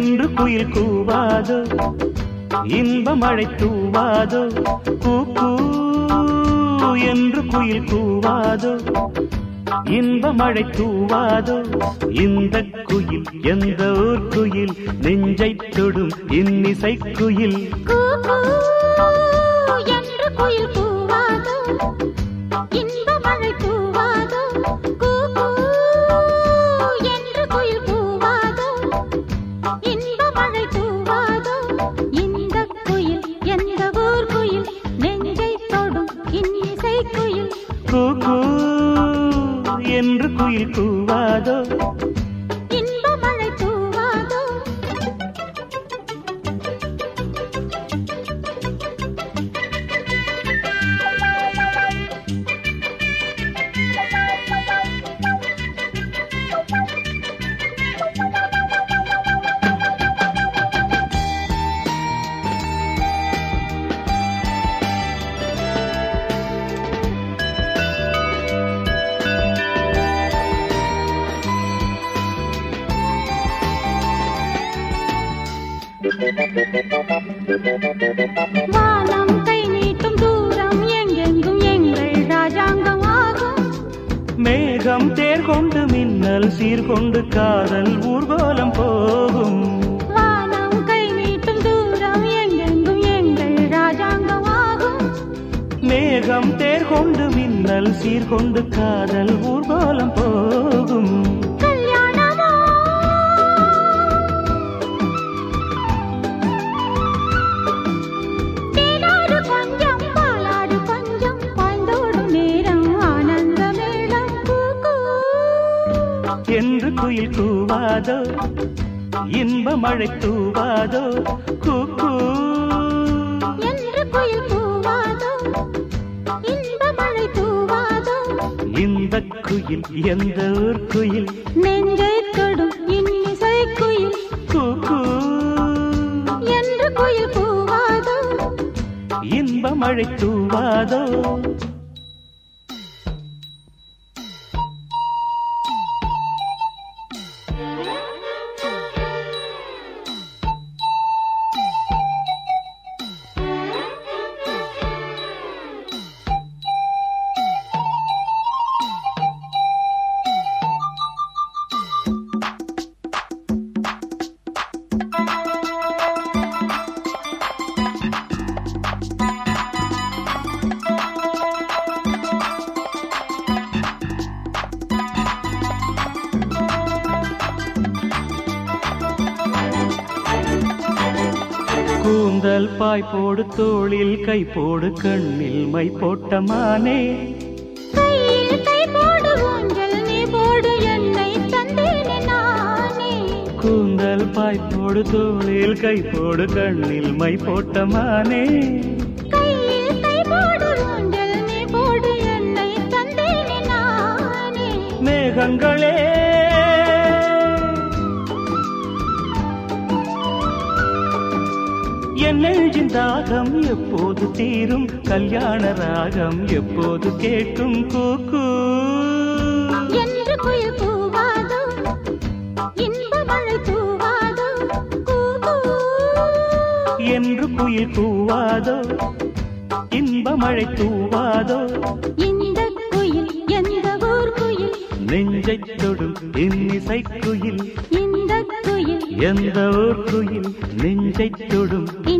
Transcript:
என்று குயில் கூவாதோ இன்ப மழை தூவாதோ. கூ என்று குயில் கூவாதோ இன்ப மழை தூவாதோ. இந்த குயில் எந்த ஊர் குயில்? நெஞ்சை தொடும் இன்னிசை குயில். என்று குயில் கூவாதோ இன்ப என்று குயில் கூவாதோ? வானம் கை நீட்டும் தூரம் எங்கெங்கும் எங்கள் ராஜாங்கம் ஆகும் மேகம் தேர் கொண்டு மின்னல் சீர்கொண்டு காதல் ஊர்கோலம் போகும். வானம் கை நீட்டும் தூரம் எங்கெங்கும் எங்கள் ராஜாங்கம் ஆகும் மேகம் தேர் கொண்டு மின்னல் சீர்கொண்டு காதல் ஊர்கோலம் போகும் என்று குயில் கூவாதோ? இன்ப மழை தூவாதோ? கூ கூ. என்று குயில் கூவாதோ? இன்ப மழை தூவாதோ? இந்த குயில் எந்த ஊர் குயில்? நெஞ்சை தொடும் இன்னிசை குயில். கூ கூ. என்று குயில் கூவாதோ? இன்ப மழை தூவாதோ? கூந்தல் பாய் போடு தோளில் கை போடு கண்ணில் மை போட்ட மானே. கூந்தல் பாய் போடு தோளில் கை போடு கண்ணில் மை போட்ட மானே. மேகங்களே என் நெஞ்சின் தாகம் எப்போது தீரும்? கல்யாண ராகம் எப்போது கேட்கும் கூக்கு? என்று குயில் கூவாதோ? இன்ப மழை தூவாதோ. என்று குயில் கூவாதோ? இன்ப மழை தூவாதோ? இந்த குயில் எந்த ஊர் குயில்? நெஞ்சைத் தொடும் இன்னிசை குயில் எந்த ஊர் குயில் நெஞ்சைத் தொடும் இந்த